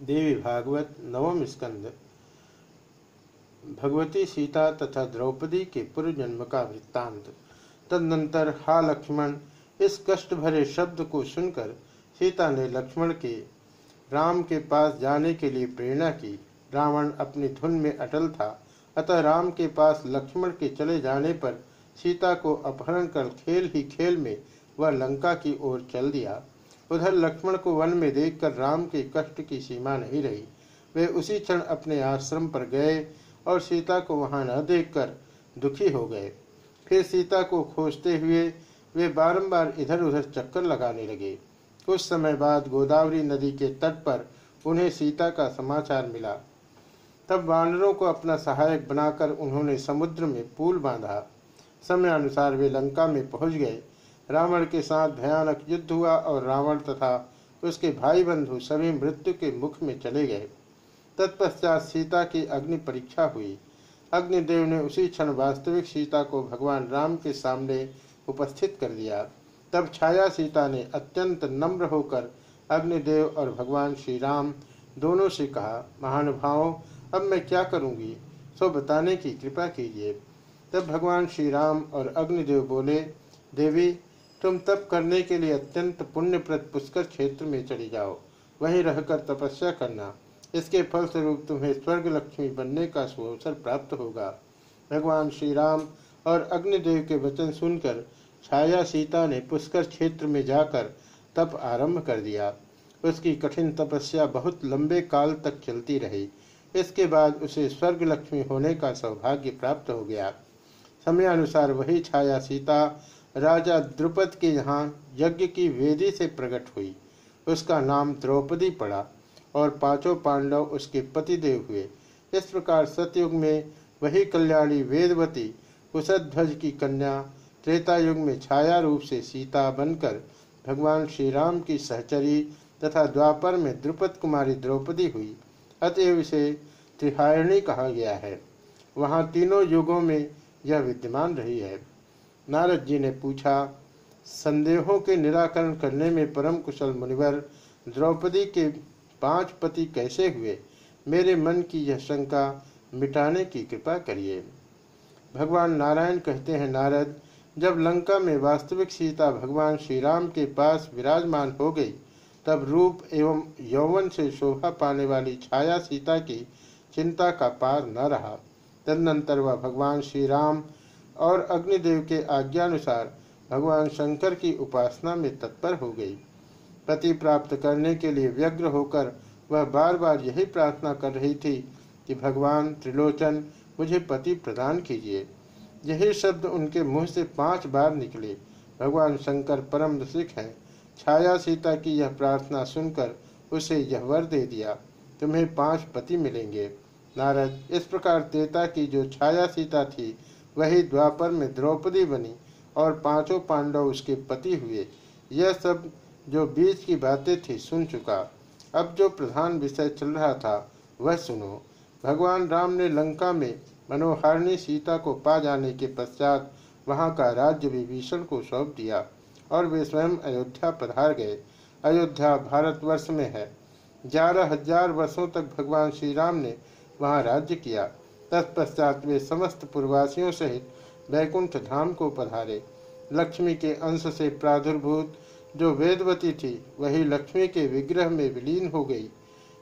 देवी भागवत नवम स्कंद। भगवती सीता तथा द्रौपदी के पूर्व जन्म का वृत्तांत। तदनंतर हा लक्ष्मण इस कष्ट भरे शब्द को सुनकर सीता ने लक्ष्मण के राम के पास जाने के लिए प्रेरणा की। रावण अपनी धुन में अटल था, अतः राम के पास लक्ष्मण के चले जाने पर सीता को अपहरण कर खेल ही खेल में वह लंका की ओर चल दिया। उधर लक्ष्मण को वन में देखकर राम के कष्ट की सीमा नहीं रही। वे उसी क्षण अपने आश्रम पर गए और सीता को वहाँ न देखकर दुखी हो गए। फिर सीता को खोजते हुए वे बारंबार इधर उधर चक्कर लगाने लगे। कुछ समय बाद गोदावरी नदी के तट पर उन्हें सीता का समाचार मिला। तब वानरों को अपना सहायक बनाकर उन्होंने समुद्र में पुल बांधा। समय अनुसार वे लंका में पहुँच गए रावण के साथ भयानक युद्ध हुआ और रावण तथा उसके भाई बंधु सभी मृत्यु के मुख में चले गए। तत्पश्चात सीता की अग्नि परीक्षा हुई। अग्निदेव ने उसी क्षण वास्तविक सीता को भगवान राम के सामने उपस्थित कर दिया। तब छाया सीता ने अत्यंत नम्र होकर अग्निदेव और भगवान श्री राम दोनों से कहा, महानुभावों, अब मैं क्या करूँगी? सो बताने की कृपा कीजिए। तब भगवान श्री राम और अग्निदेव बोले, देवी तुम तप करने के लिए अत्यंत पुण्यप्रद पुष्कर क्षेत्र में चली जाओ। वहीं रहकर तपस्या करना, इसके फलस्वरूप तुम्हें स्वर्ग लक्ष्मी बनने का सुअवसर प्राप्त होगा। भगवान श्री राम और अग्निदेव के वचन सुनकर छाया सीता ने पुष्कर क्षेत्र में जाकर तप आरंभ कर दिया। उसकी कठिन तपस्या बहुत लंबे काल तक चलती रही। इसके बाद उसे स्वर्ग लक्ष्मी होने का सौभाग्य प्राप्त हो गया। समय अनुसार वही छाया सीता राजा द्रुपद के यहाँ यज्ञ की वेदी से प्रकट हुई। उसका नाम द्रौपदी पड़ा और पाँचों पांडव उसके पतिदेव हुए। इस प्रकार सतयुग में वही कल्याणी वेदवती कुशध्वज की कन्या त्रेता युग में छाया रूप से सीता बनकर भगवान श्री राम की सहचरी तथा द्वापर में द्रुपद कुमारी द्रौपदी हुई। अतएव इसे त्रिहायणी कहा गया है। वहाँ तीनों युगों में यह विद्यमान रही है। नारद जी ने पूछा, संदेहों के निराकरण करने में परम कुशल मुनिवर द्रौपदी के पाँच पति कैसे हुए? मेरे मन की यह शंका मिटाने की कृपा करिए। भगवान नारायण कहते हैं, नारद, जब लंका में वास्तविक सीता भगवान श्री राम के पास विराजमान हो गई, तब रूप एवं यौवन से शोभा पाने वाली छाया सीता की चिंता का पार न रहा। तदनंतर वह भगवान श्री राम और अग्निदेव के आज्ञानुसार भगवान शंकर की उपासना में तत्पर हो गई। पति प्राप्त करने के लिए व्यग्र होकर वह बार बार यही प्रार्थना कर रही थी कि भगवान त्रिलोचन, मुझे पति प्रदान कीजिए। यही शब्द उनके मुँह से पाँच बार निकले। भगवान शंकर परम रसिक हैं। छाया सीता की यह प्रार्थना सुनकर उसे यह वर दे दिया, तुम्हें पाँच पति मिलेंगे। नारद, इस प्रकार तेता की जो छाया सीता थी वही द्वापर में द्रौपदी बनी और पाँचों पांडव उसके पति हुए। यह सब जो बीच की बातें थी सुन चुका। अब जो प्रधान विषय चल रहा था, वह सुनो। भगवान राम ने लंका में मनोहारिणी सीता को पा जाने के पश्चात वहाँ का राज्य विभीषण को सौंप दिया और वे स्वयं अयोध्या पधार गए। अयोध्या भारतवर्ष में है। ग्यारह हज़ार वर्षों तक भगवान श्री राम ने वहाँ राज्य किया। तत्पश्चात वे समस्त पूर्वासियों सहित वैकुंठ धाम को पधारे। लक्ष्मी के अंश से प्रादुर्भूत जो वेदवती थी, वही लक्ष्मी के विग्रह में विलीन हो गई।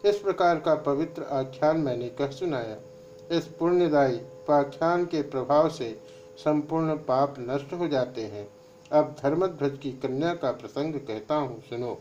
इस प्रकार का पवित्र आख्यान मैंने कह सुनाया। इस पुण्यदायी उपाख्यान के प्रभाव से संपूर्ण पाप नष्ट हो जाते हैं। अब धर्मध्वज की कन्या का प्रसंग कहता हूँ, सुनो।